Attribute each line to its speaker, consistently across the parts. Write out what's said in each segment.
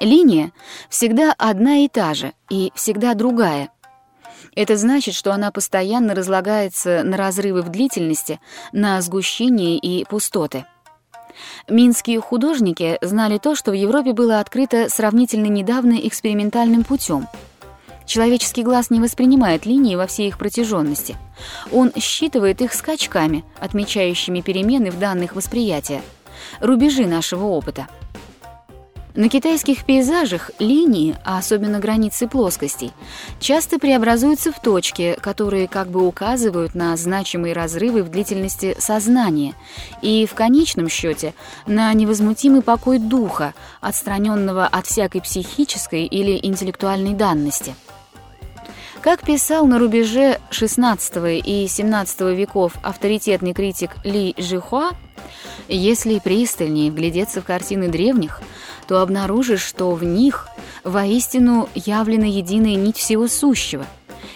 Speaker 1: Линия всегда одна и та же и всегда другая. Это значит, что она постоянно разлагается на разрывы в длительности, на сгущение и пустоты. Минские художники знали то, что в Европе было открыто сравнительно недавно экспериментальным путем. Человеческий глаз не воспринимает линии во всей их протяженности. Он считывает их скачками, отмечающими перемены в данных восприятия, рубежи нашего опыта — на китайских пейзажах линии, а особенно границы плоскостей, часто преобразуются в точки, которые как бы указывают на значимые разрывы в длительности сознания и, в конечном счете, на невозмутимый покой духа, отстраненного от всякой психической или интеллектуальной данности. Как писал на рубеже XVI и XVII веков авторитетный критик Ли Жихуа, если пристальнее вглядеться в картины древних, то обнаружишь, что в них воистину явлена единая нить всего сущего,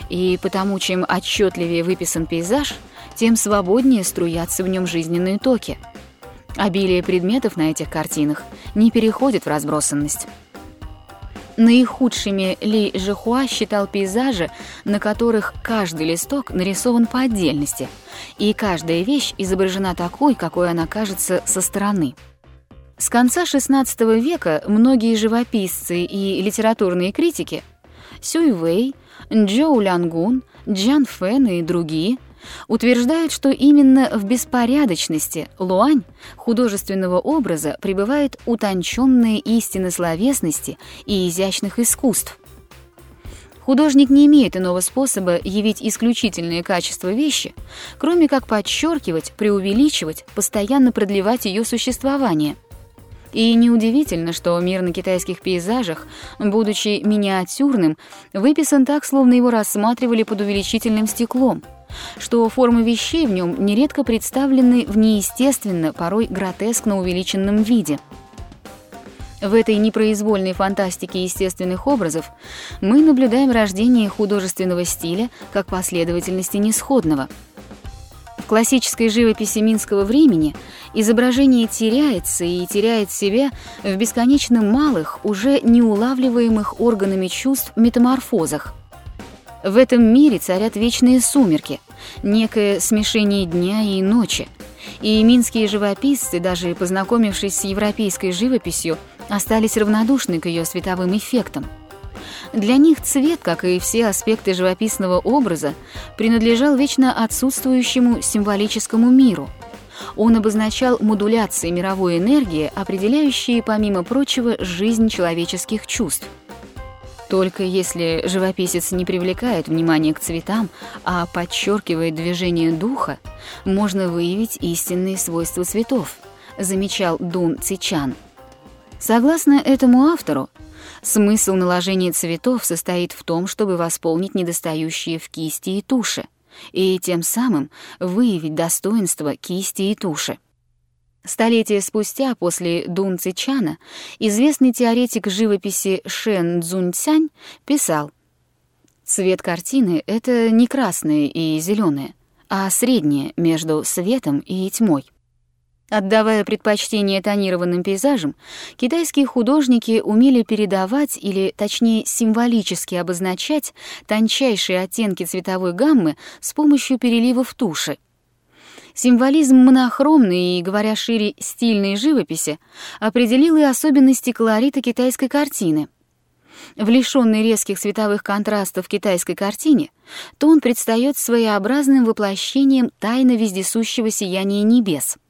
Speaker 1: и потому чем отчетливее выписан пейзаж, тем свободнее струятся в нем жизненные токи. Обилие предметов на этих картинах не переходит в разбросанность. Наихудшими Ли Жихуа считал пейзажи, на которых каждый листок нарисован по отдельности, и каждая вещь изображена такой, какой она кажется со стороны. С конца XVI века многие живописцы и литературные критики Сюй Вэй, Джоу Лянгун, Джан Фэн и другие утверждают, что именно в беспорядочности Луань художественного образа пребывает утонченная истина словесности и изящных искусств. Художник не имеет иного способа явить исключительные качества вещи, кроме как подчеркивать, преувеличивать, постоянно продлевать ее существование – и неудивительно, что мир на китайских пейзажах, будучи миниатюрным, выписан так, словно его рассматривали под увеличительным стеклом, что формы вещей в нем нередко представлены в неестественно, порой гротескно увеличенном виде. В этой непроизвольной фантастике естественных образов мы наблюдаем рождение художественного стиля как последовательности несходного – классической живописи минского времени изображение теряется и теряет себя в бесконечно малых, уже неулавливаемых органами чувств метаморфозах. В этом мире царят вечные сумерки, некое смешение дня и ночи, и минские живописцы, даже познакомившись с европейской живописью, остались равнодушны к ее световым эффектам. Для них цвет, как и все аспекты живописного образа, принадлежал вечно отсутствующему символическому миру. Он обозначал модуляции мировой энергии, определяющие, помимо прочего, жизнь человеческих чувств. Только если живописец не привлекает внимание к цветам, а подчеркивает движение духа, можно выявить истинные свойства цветов, замечал Дун Цичан. Согласно этому автору, Смысл наложения цветов состоит в том, чтобы восполнить недостающие в кисти и туше, и тем самым выявить достоинство кисти и туши. Столетия спустя, после Дун Цичана, известный теоретик живописи Шен Цзуньцянь писал, «Цвет картины — это не красное и зеленое, а среднее между светом и тьмой». Отдавая предпочтение тонированным пейзажам, китайские художники умели передавать или, точнее, символически обозначать тончайшие оттенки цветовой гаммы с помощью переливов туши. Символизм монохромной и, говоря шире, стильной живописи определил и особенности колорита китайской картины. В лишённой резких цветовых контрастов китайской картине тон предстаёт своеобразным воплощением тайно вездесущего сияния небес —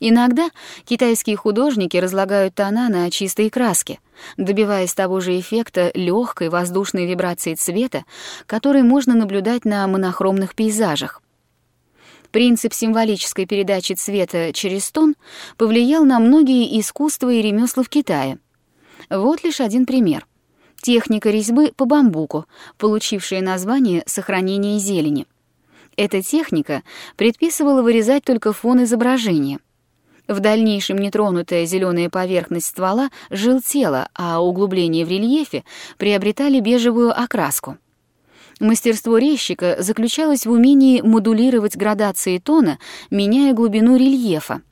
Speaker 1: Иногда китайские художники разлагают тона на чистой краске, добиваясь того же эффекта легкой воздушной вибрации цвета, который можно наблюдать на монохромных пейзажах. Принцип символической передачи цвета через тон повлиял на многие искусства и ремесла в Китае. Вот лишь один пример. Техника резьбы по бамбуку, получившая название «сохранение зелени». Эта техника предписывала вырезать только фон изображения — в дальнейшем нетронутая зеленая поверхность ствола желтела, а углубления в рельефе приобретали бежевую окраску. Мастерство резчика заключалось в умении модулировать градации тона, меняя глубину рельефа.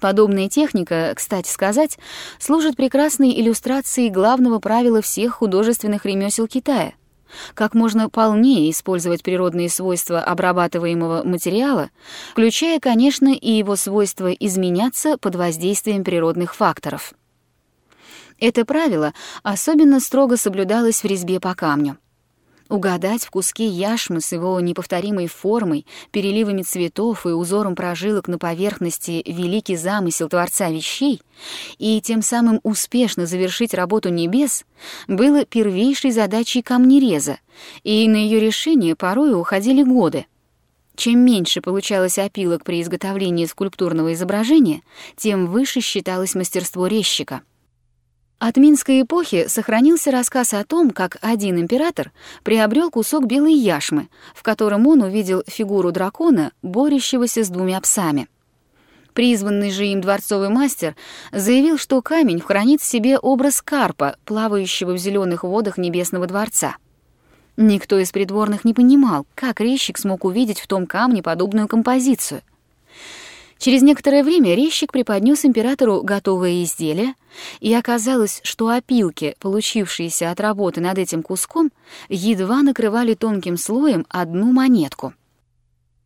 Speaker 1: Подобная техника, кстати сказать, служит прекрасной иллюстрацией главного правила всех художественных ремесел Китая. Как можно полнее использовать природные свойства обрабатываемого материала, включая, конечно, и его свойства изменяться под воздействием природных факторов. Это правило особенно строго соблюдалось в резьбе по камню. Угадать в куске яшмы с его неповторимой формой, переливами цветов и узором прожилок на поверхности великий замысел Творца вещей и тем самым успешно завершить работу небес было первейшей задачей камнереза, и на ее решение порой уходили годы. Чем меньше получалось опилок при изготовлении скульптурного изображения, тем выше считалось мастерство резчика — от Минской эпохи сохранился рассказ о том, как один император приобрел кусок белой яшмы, в котором он увидел фигуру дракона, борющегося с двумя псами. Призванный же им дворцовый мастер заявил, что камень хранит в себе образ карпа, плавающего в зеленых водах небесного дворца. Никто из придворных не понимал, как резчик смог увидеть в том камне подобную композицию. Через некоторое время резчик преподнес императору готовое изделие, и оказалось, что опилки, получившиеся от работы над этим куском, едва накрывали тонким слоем одну монетку.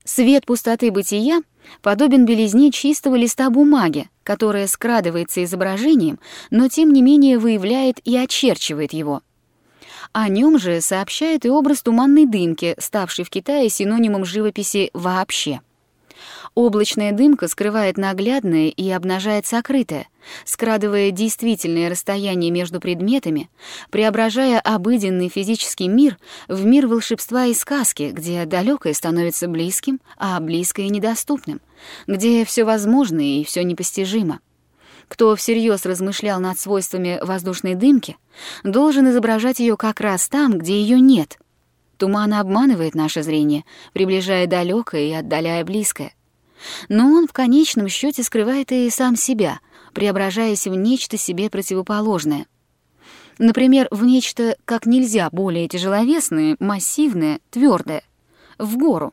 Speaker 1: Свет пустоты бытия подобен белизне чистого листа бумаги, которая скрадывается изображением, но тем не менее выявляет и очерчивает его. О нем же сообщает и образ туманной дымки, ставший в Китае синонимом живописи вообще. Облачная дымка скрывает наглядное и обнажает сокрытое, скрадывая действительное расстояние между предметами, преображая обыденный физический мир в мир волшебства и сказки, где далекое становится близким, а близкое — недоступным, где все возможно и все непостижимо. Кто всерьез размышлял над свойствами воздушной дымки, должен изображать ее как раз там, где ее нет. Туман обманывает наше зрение, приближая далекое и отдаляя близкое но он в конечном счете скрывает и сам себя, преображаясь в нечто себе противоположное. Например, в нечто как нельзя более тяжеловесное, массивное, твердое, в гору.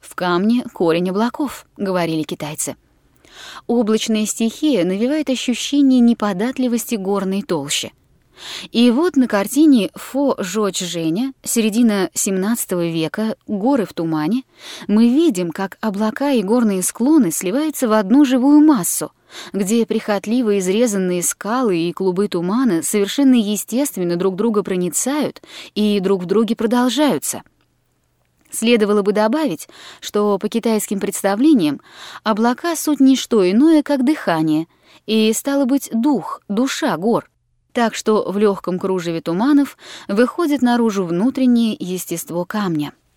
Speaker 1: В камне корень облаков, говорили китайцы. Облачная стихия навевает ощущение неподатливости горной толщи. И вот на картине Фо Жочь Женя, середина XVII века, горы в тумане, мы видим, как облака и горные склоны сливаются в одну живую массу, где прихотливо изрезанные скалы и клубы тумана совершенно естественно друг друга проницают и друг в друге продолжаются. Следовало бы добавить, что по китайским представлениям облака — суть не что иное, как дыхание, и, стало быть, дух, душа гор — так что в легком кружеве туманов выходит наружу внутреннее естество камня —